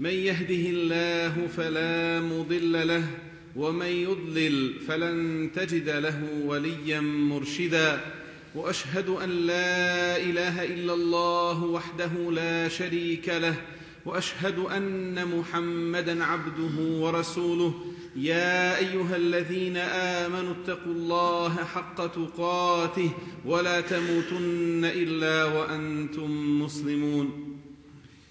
من يهده الله فلا مضل له ومن يضلل فلن تجد له وليا مرشدا. وأشهد أن لا إله إلا الله وحده لا شريك له وأشهد أن محمدا عبده ورسوله. يا أيها الذين آمنوا اتقوا الله حق تقاته ولا تموتن إلا وأنتم مسلمون.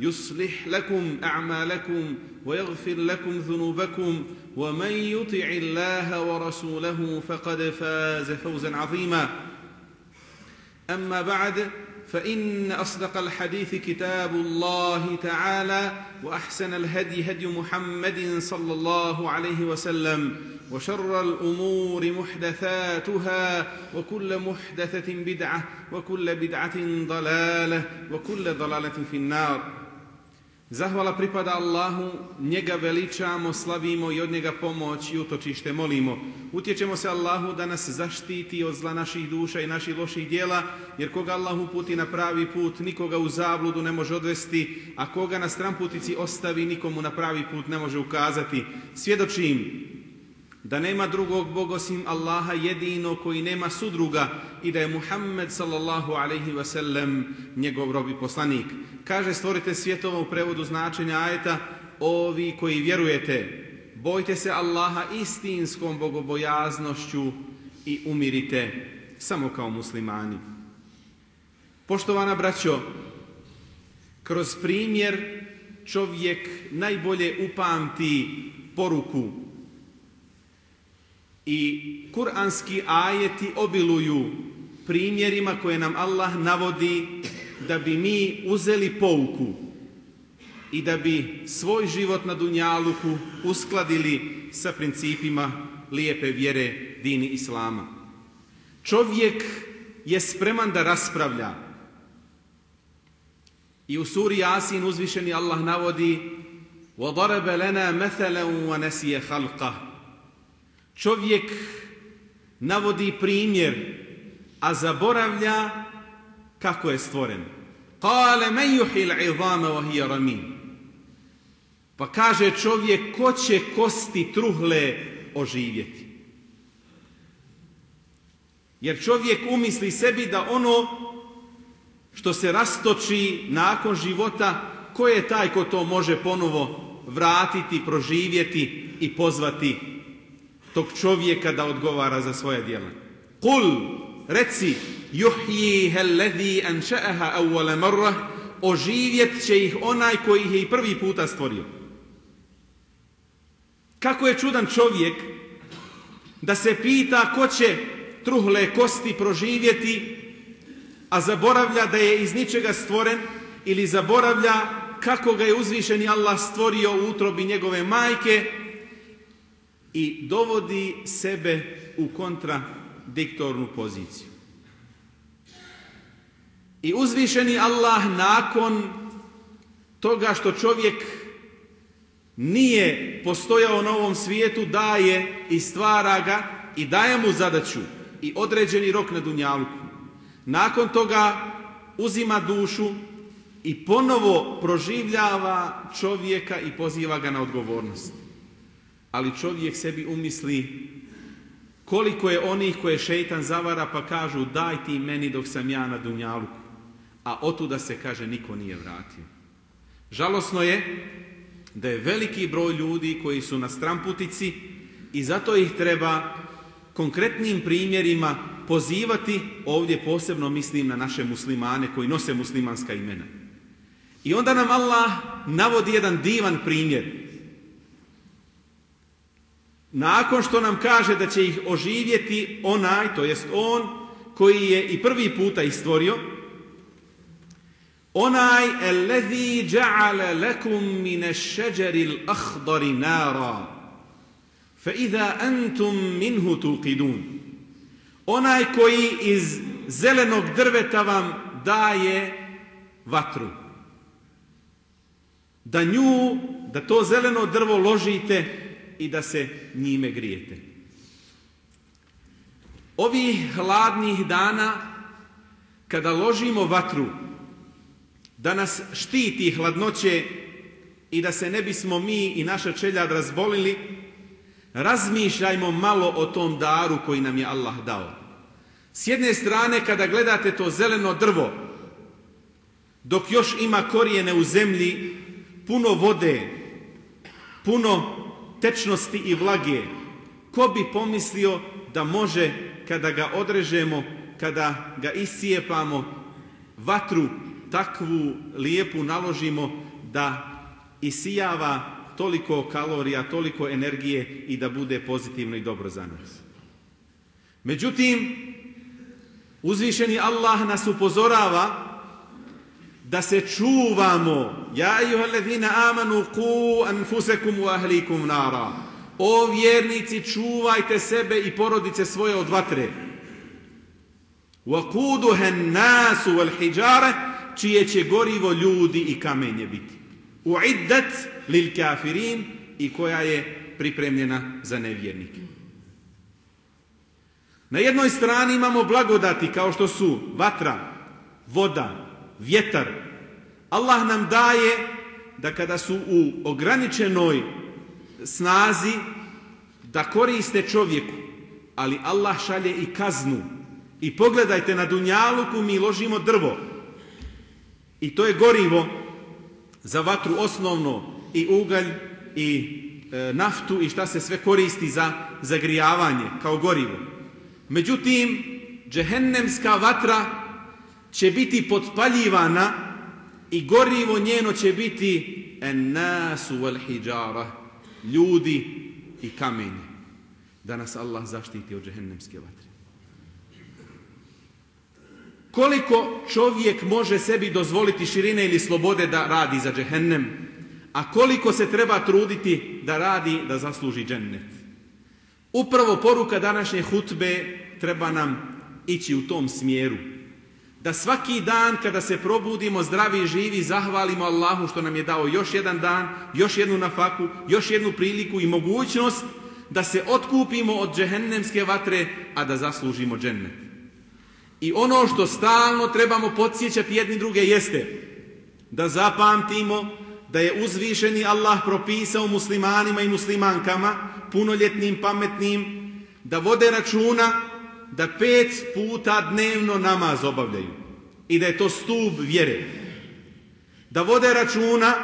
يصلح لكم أعمالكم ويغفر لكم ذنوبكم ومن يطع الله ورسوله فقد فاز فوزا عظيما. أما بعد فإن أصدق الحديث كتاب الله تعالى وأحسن الهدي هدي محمد صلى الله عليه وسلم وشر الأمور محدثاتها وكل محدثة بدعة وكل بدعة ضلالة وكل ضلالة في النار. Zahvala pripada Allahu, njega veličamo, slavimo i od njega pomoć i utočište molimo. Utječemo se Allahu da nas zaštiti od zla naših duša i naših loših dijela, jer koga Allah uputi na pravi put, nikoga u zabludu ne može odvesti, a koga na stramputici ostavi, nikomu na pravi put ne može ukazati. Svjedočim da nema drugog Boga osim Allaha jedino koji nema sudruga i da je Muhammed sallallahu alaihi wasallam njegov rob i poslanik. Kaže stvorite svjetova u prevodu značenja ajeta ovi koji vjerujete bojte se Allaha istinskom bogobojaznošću i umirite samo kao muslimani. Poštovana braćo, kroz primjer čovjek najbolje upamti poruku i kuranski ajeti obiluju primjerima koje nam Allah navodi da bi mi uzeli pouku i da bi svoj život na Dunjaluku uskladili sa principima lijepe vjere dini Islama. Čovjek je spreman da raspravlja. I u suri Jasin uzvišeni Allah navodi وَضَرَبَ لَنَا مَثَلًا وَنَسِيَ خَلْقَهُ Čovjek navodi primjer, a zaboravlja kako je stvoren. Kale men hiya ramim. Pa kaže čovjek ko će kosti truhle oživjeti. Jer čovjek umisli sebi da ono što se rastoči nakon života, ko je taj ko to može ponovo vratiti, proživjeti i pozvati tog čovjeka da odgovara za svoje djela. Kul, reci, yuhyiha alladhi ansha'aha awwala marra, oživjet će ih onaj koji ih je i prvi puta stvorio. Kako je čudan čovjek da se pita ko će truhle kosti proživjeti, a zaboravlja da je iz ničega stvoren ili zaboravlja kako ga je uzvišeni Allah stvorio u utrobi njegove majke i dovodi sebe u kontradiktornu poziciju. I uzvišeni Allah nakon toga što čovjek nije postojao na ovom svijetu daje i stvara ga i daje mu zadaću i određeni rok na dunjalku. Nakon toga uzima dušu i ponovo proživljava čovjeka i poziva ga na odgovornost. Ali čovjek sebi umisli koliko je onih koje šeitan zavara pa kažu daj ti meni dok sam ja na dunjalku. A otuda se kaže niko nije vratio. Žalosno je da je veliki broj ljudi koji su na stramputici i zato ih treba konkretnim primjerima pozivati, ovdje posebno mislim na naše muslimane koji nose muslimanska imena. I onda nam Allah navodi jedan divan primjer nakon što nam kaže da će ih oživjeti onaj, to jest on, koji je i prvi puta ih stvorio, onaj الذي جعل لكم من الشجر الأخضر نارا فإذا أنتم منه توقدون onaj koji iz zelenog drveta vam daje vatru da nju, da to zeleno drvo ložite i da se njime grijete. Ovih hladnih dana, kada ložimo vatru, da nas štiti hladnoće i da se ne bismo mi i naša čeljad razbolili, razmišljajmo malo o tom daru koji nam je Allah dao. S jedne strane, kada gledate to zeleno drvo, dok još ima korijene u zemlji, puno vode, puno tečnosti i vlage, ko bi pomislio da može, kada ga odrežemo, kada ga iscijepamo, vatru takvu lijepu naložimo da isijava toliko kalorija, toliko energije i da bude pozitivno i dobro za nas. Međutim, uzvišeni Allah nas upozorava da se čuvamo. Ja ayyuhalladhina amanu qu anfusakum wa ahlikum nara. O vjernici, čuvajte sebe i porodice svoje od vatre. An-nas wal hijara, čije će gorivo ljudi i kamenje biti. Uiddat lil kafirin i koja je pripremljena za nevjernike. Na jednoj strani imamo blagodati kao što su vatra, voda, vjetar. Allah nam daje da kada su u ograničenoj snazi da koriste čovjeku, ali Allah šalje i kaznu. I pogledajte na Dunjaluku mi ložimo drvo. I to je gorivo za vatru osnovno i ugalj i e, naftu i šta se sve koristi za zagrijavanje kao gorivo. Međutim, džehennemska vatra će biti potpaljivana i gorivo njeno će biti en nasu wal hijara, ljudi i kamenje. Da nas Allah zaštiti od džehennemske vatre. Koliko čovjek može sebi dozvoliti širine ili slobode da radi za džehennem, a koliko se treba truditi da radi da zasluži džennet. Upravo poruka današnje hutbe treba nam ići u tom smjeru da svaki dan kada se probudimo zdravi i živi zahvalimo Allahu što nam je dao još jedan dan, još jednu nafaku, još jednu priliku i mogućnost da se otkupimo od džehennemske vatre, a da zaslužimo džennet. I ono što stalno trebamo podsjećati jedni druge jeste da zapamtimo da je uzvišeni Allah propisao muslimanima i muslimankama, punoljetnim, pametnim, da vode računa da pet puta dnevno namaz obavljaju i da je to stup vjere. Da vode računa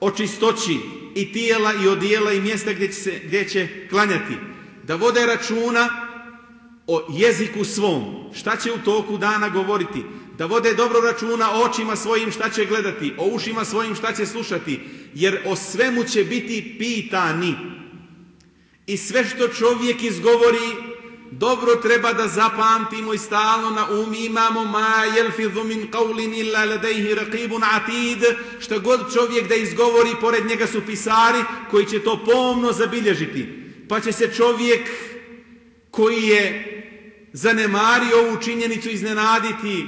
o čistoći i tijela i odijela i mjesta gdje će, se, gdje će klanjati. Da vode računa o jeziku svom, šta će u toku dana govoriti. Da vode dobro računa o očima svojim šta će gledati, o ušima svojim šta će slušati, jer o svemu će biti pitani. I sve što čovjek izgovori dobro treba da zapamtimo i stalno na umi imamo ma jelfidhu min qavlin illa ladejhi raqibun atid. Što god čovjek da izgovori pored njega su pisari koji će to pomno zabilježiti. Pa će se čovjek koji je zanemario ovu činjenicu iznenaditi.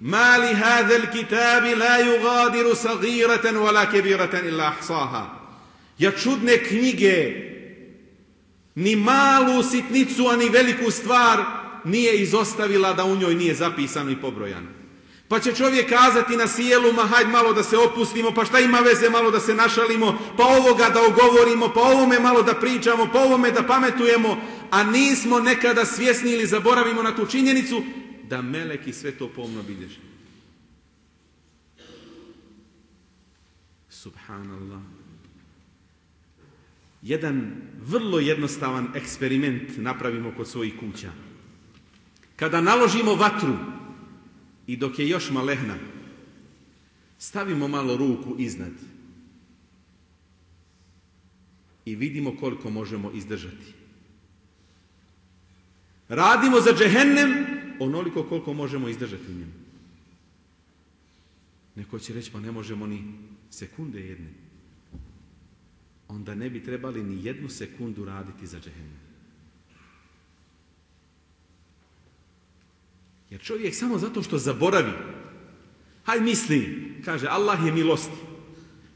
Ma li hadha kitabi la yugadiru sagiratan wala kebiratan illa ahsaha. Ja čudne knjige ni malu sitnicu, ani veliku stvar nije izostavila da u njoj nije zapisano i pobrojano. Pa će čovjek kazati na sjelu, ma hajde malo da se opustimo, pa šta ima veze malo da se našalimo, pa ovoga da ogovorimo, pa ovome malo da pričamo, pa ovome da pametujemo, a nismo nekada svjesni ili zaboravimo na tu činjenicu da meleki sve to pomno bilježi. Subhanallah jedan vrlo jednostavan eksperiment napravimo kod svojih kuća. Kada naložimo vatru i dok je još malehna, stavimo malo ruku iznad. i vidimo koliko možemo izdržati. Radimo za džehennem onoliko koliko možemo izdržati njemu. Neko će reći pa ne možemo ni sekunde jedne. Onda ne bi trebali ni jednu sekundu raditi za džehennem. Jer čovjek samo zato što zaboravi, haj misli, kaže Allah je milosti.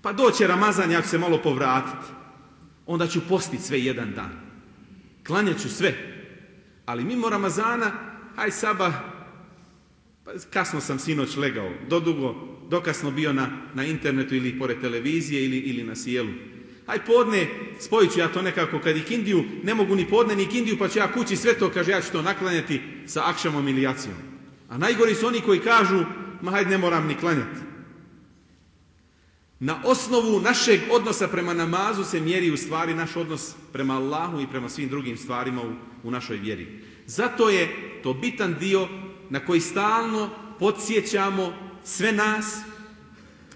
Pa doće Ramazan, ja ću se malo povratiti. Onda ću postiti sve jedan dan. Klanjat ću sve. Ali mimo Ramazana, haj sabah, pa kasno sam sinoć legao, dodugo, dokasno bio na, na internetu ili pored televizije ili, ili na sjelu. Aj podne, spojit ću ja to nekako kad i kindiju, ne mogu ni podne ni kindiju, pa ću ja kući sve to, kaže, ja ću to naklanjati sa akšamom ili jacijom. A najgori su oni koji kažu, ma hajde ne moram ni klanjati. Na osnovu našeg odnosa prema namazu se mjeri u stvari naš odnos prema Allahu i prema svim drugim stvarima u, u našoj vjeri. Zato je to bitan dio na koji stalno podsjećamo sve nas,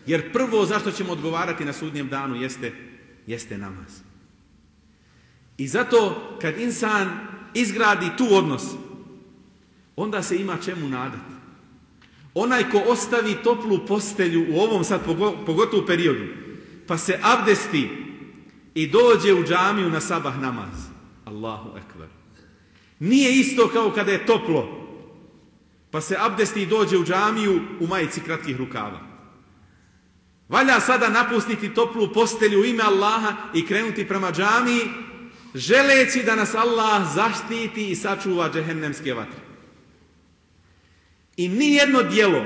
jer prvo zašto ćemo odgovarati na sudnjem danu jeste, jeste namaz. I zato kad insan izgradi tu odnos, onda se ima čemu nadati. Onaj ko ostavi toplu postelju u ovom sad pogotovu periodu, pa se abdesti i dođe u džamiju na sabah namaz. Allahu ekvar. Nije isto kao kada je toplo, pa se abdesti i dođe u džamiju u majici kratkih rukava. Valja sada napustiti toplu postelju u ime Allaha i krenuti prema džamiji, želeći da nas Allah zaštiti i sačuva džehennemske vatre. I ni jedno djelo,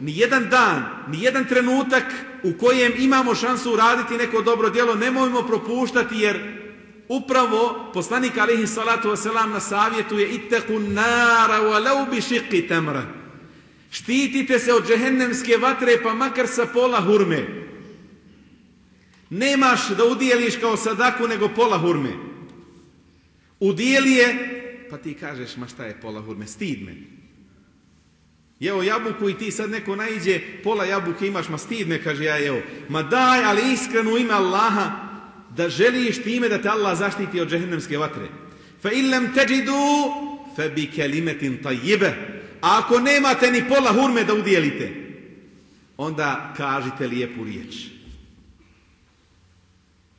ni jedan dan, ni jedan trenutak u kojem imamo šansu uraditi neko dobro djelo, nemojmo propuštati jer upravo poslanik alaihi salatu wasalam na savjetuje itteku nara walau bi šiqi temra. Štitite se od džehennemske vatre pa makar sa pola hurme. Nemaš da udijeliš kao sadaku nego pola hurme. Udijeli je, pa ti kažeš ma šta je pola hurme, stid me. Jeo jabuku i ti sad neko naiđe, pola jabuke imaš, ma stid me, kaže ja evo. Ma daj, ali iskreno ime Allaha, da želiš time da te Allah zaštiti od džehennemske vatre. Fa illam teđidu, fa bi kelimetin tajibe. A ako nemate ni pola hurme da udjelite, onda kažite lijepu riječ.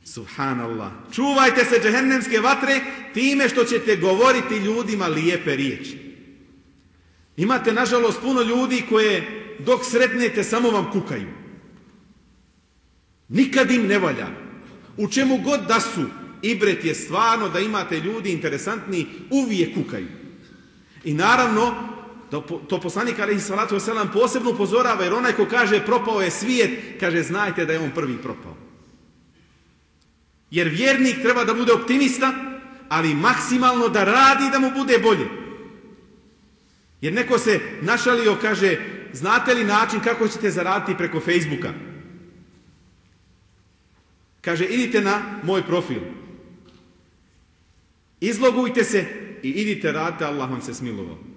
Subhanallah. Čuvajte se džehennemske vatre time što ćete govoriti ljudima lijepe riječi. Imate, nažalost, puno ljudi koje dok sretnete samo vam kukaju. Nikad im ne valja. U čemu god da su, ibret je stvarno da imate ljudi interesantni, uvijek kukaju. I naravno, to, to poslanik alaihi salatu wasalam posebno upozorava, jer onaj ko kaže propao je svijet, kaže znajte da je on prvi propao. Jer vjernik treba da bude optimista, ali maksimalno da radi da mu bude bolje. Jer neko se našalio, kaže, znate li način kako ćete zaraditi preko Facebooka? Kaže, idite na moj profil. Izlogujte se i idite radite, Allah vam se smilovao.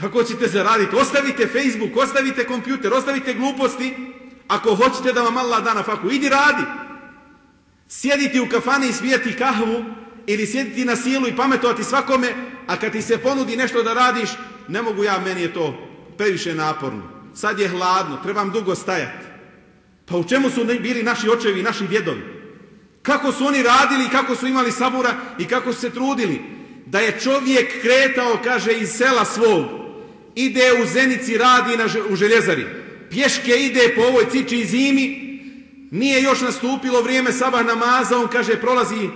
Tako ćete zaraditi. Ostavite Facebook, ostavite kompjuter, ostavite gluposti. Ako hoćete da vam Allah da na faku, idi radi. Sjediti u kafani i smijeti kahvu ili sjediti na silu i pametovati svakome, a kad ti se ponudi nešto da radiš, ne mogu ja, meni je to previše naporno. Sad je hladno, trebam dugo stajati. Pa u čemu su bili naši očevi i naši djedovi? Kako su oni radili, kako su imali sabura i kako su se trudili? Da je čovjek kretao, kaže, iz sela svog, ide u Zenici, radi na, u željezari, pješke ide po ovoj ciči zimi, nije još nastupilo vrijeme sabah namaza, on kaže, prolazi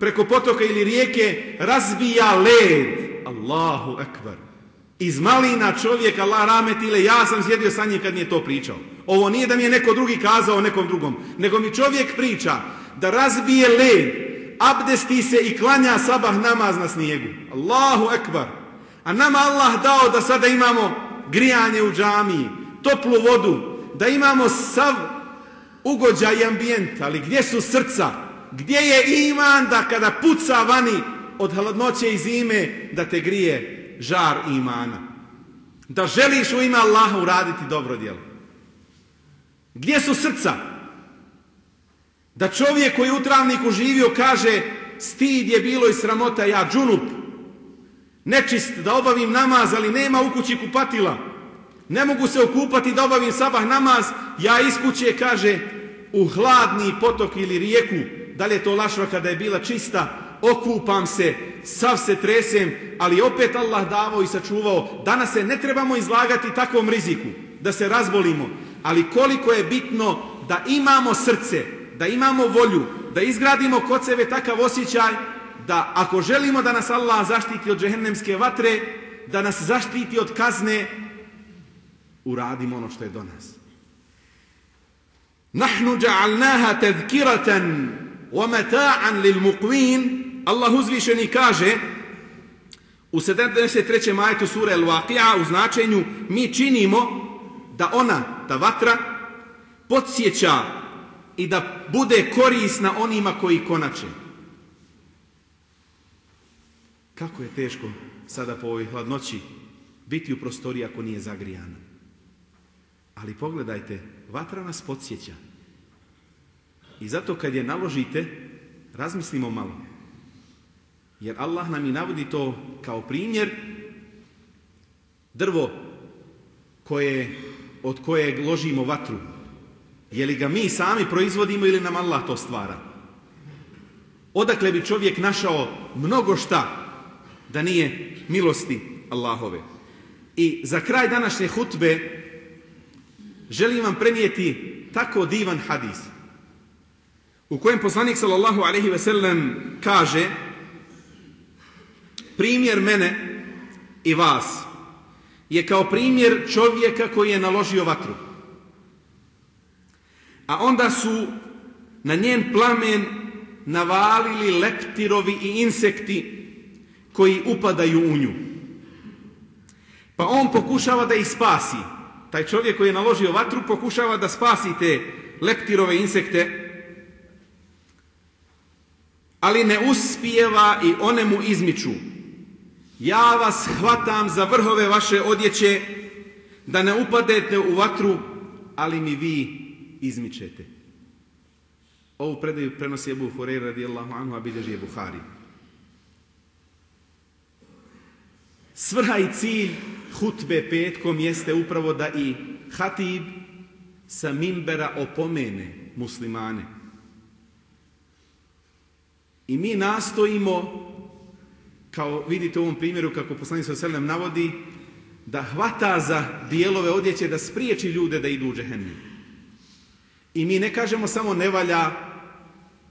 preko potoka ili rijeke, razbija led. Allahu ekbar. Iz malina čovjek, Allah rametile, ja sam sjedio sa njim kad mi je to pričao. Ovo nije da mi je neko drugi kazao nekom drugom, nego mi čovjek priča da razbije led, abdesti se i klanja sabah namaz na snijegu. Allahu ekbar. A nama Allah dao da sada imamo grijanje u džamiji, toplu vodu, da imamo sav ugođaj i ambijent, ali gdje su srca? Gdje je iman da kada puca vani od hladnoće i zime da te grije žar imana. Da želiš u ime Allaha uraditi dobro djelo. Gdje su srca? Da čovjek koji u travniku živio kaže stid je bilo i sramota ja džunup. Nečist da obavim namaz, ali nema u kući kupatila. Ne mogu se okupati da obavim sabah namaz, ja iz kuće kaže u hladni potok ili rijeku, da li je to lašva kada je bila čista, okupam se, sav se tresem, ali opet Allah davao i sačuvao. Danas se ne trebamo izlagati takvom riziku, da se razbolimo, ali koliko je bitno da imamo srce, da imamo volju, da izgradimo kod sebe takav osjećaj, da ako želimo da nas Allah zaštiti od džehennemske vatre, da nas zaštiti od kazne, uradimo ono što je do nas. Nahnu ja'alnaha tadhkiratan wa mata'an lil muqwin. Allah uzvišeni kaže u 73. majetu sure Al-Waqi'a u značenju mi činimo da ona, ta vatra, podsjeća i da bude korisna onima koji konače. Kako je teško sada po ovoj hladnoći biti u prostoriji ako nije zagrijana. Ali pogledajte, vatra nas podsjeća. I zato kad je naložite, razmislimo malo. Jer Allah nam i navodi to kao primjer drvo koje, od kojeg ložimo vatru. Je li ga mi sami proizvodimo ili nam Allah to stvara? Odakle bi čovjek našao mnogo šta da nije milosti Allahove. I za kraj današnje hutbe želim vam prenijeti tako divan hadis u kojem poslanik sallallahu alaihi ve sellem kaže primjer mene i vas je kao primjer čovjeka koji je naložio vatru. A onda su na njen plamen navalili leptirovi i insekti koji upadaju u nju. Pa on pokušava da ih spasi. Taj čovjek koji je naložio vatru pokušava da spasi te leptirove insekte, ali ne uspijeva i one mu izmiču. Ja vas hvatam za vrhove vaše odjeće, da ne upadete u vatru, ali mi vi izmičete. Ovu predaju prenosi Ebu Hureyre radijallahu anhu, a bilježi je Buhari. Svrha i cilj hutbe petkom jeste upravo da i hatib sa mimbera opomene muslimane. I mi nastojimo, kao vidite u ovom primjeru kako poslanik sa selem navodi, da hvata za dijelove odjeće da spriječi ljude da idu u džehennem. I mi ne kažemo samo ne valja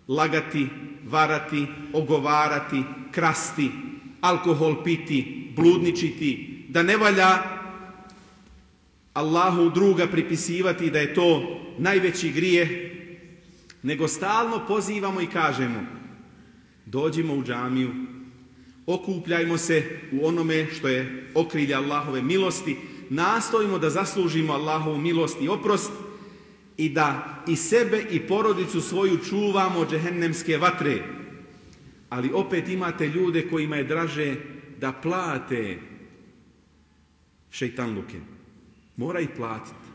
lagati, varati, ogovarati, krasti, alkohol piti, bludničiti, da ne valja Allahu druga pripisivati da je to najveći grije, nego stalno pozivamo i kažemo dođimo u džamiju, okupljajmo se u onome što je okrilje Allahove milosti, nastojimo da zaslužimo Allahovu milost i oprost i da i sebe i porodicu svoju čuvamo džehennemske vatre. Ali opet imate ljude kojima je draže da plate šeitanluke. Mora ih platiti.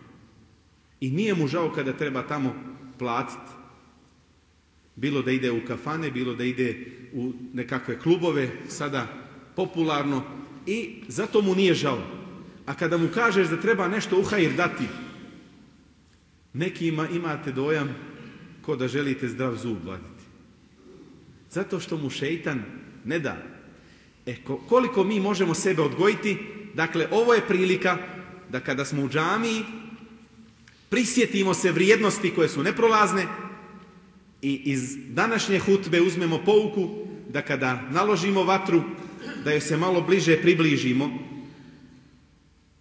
I nije mu žao kada treba tamo platiti. Bilo da ide u kafane, bilo da ide u nekakve klubove, sada popularno. I zato mu nije žao. A kada mu kažeš da treba nešto uhajir dati, nekima imate dojam ko da želite zdrav zub vaditi. Zato što mu šeitan ne da. E, koliko mi možemo sebe odgojiti, dakle, ovo je prilika da kada smo u džamiji, prisjetimo se vrijednosti koje su neprolazne i iz današnje hutbe uzmemo pouku da kada naložimo vatru, da joj se malo bliže približimo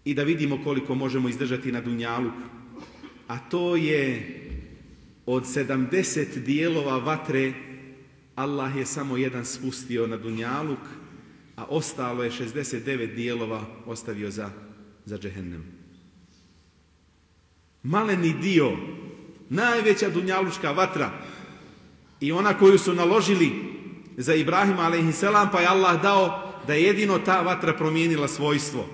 i da vidimo koliko možemo izdržati na dunjalu. A to je od 70 dijelova vatre Allah je samo jedan spustio na Dunjaluk, a ostalo je 69 dijelova ostavio za, za džehennem. Maleni dio, najveća dunjalučka vatra i ona koju su naložili za Ibrahima a.s. pa je Allah dao da je jedino ta vatra promijenila svojstvo.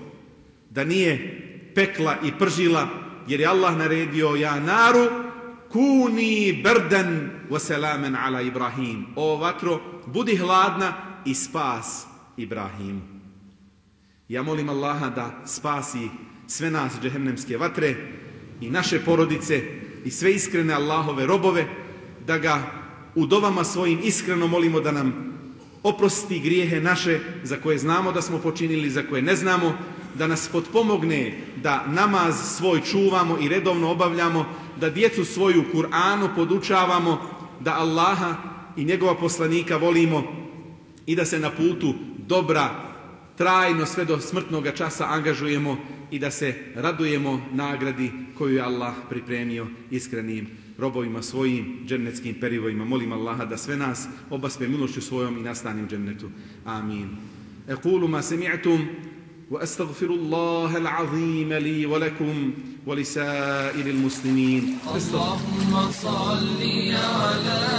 Da nije pekla i pržila jer je Allah naredio ja naru kuni brdan wa salaman ala Ibrahim. O vatro, budi hladna i spas Ibrahimu. Ja molim Allaha da spasi sve nas džehennemske vatre i naše porodice i sve iskrene Allahove robove, da ga u dovama svojim iskreno molimo da nam oprosti grijehe naše za koje znamo da smo počinili, za koje ne znamo, da nas potpomogne da namaz svoj čuvamo i redovno obavljamo, da djecu svoju Kur'anu podučavamo, da Allaha i njegova poslanika volimo i da se na putu dobra trajno sve do smrtnog časa angažujemo i da se radujemo nagradi koju je Allah pripremio iskrenim robovima svojim džennetskim perivojima. Molim Allaha da sve nas obaspe milošću svojom i nastani u džennetu. Amin. Ekulu ma semi'tum واستغفر الله العظيم لي ولكم ولسائر المسلمين اللهم صل على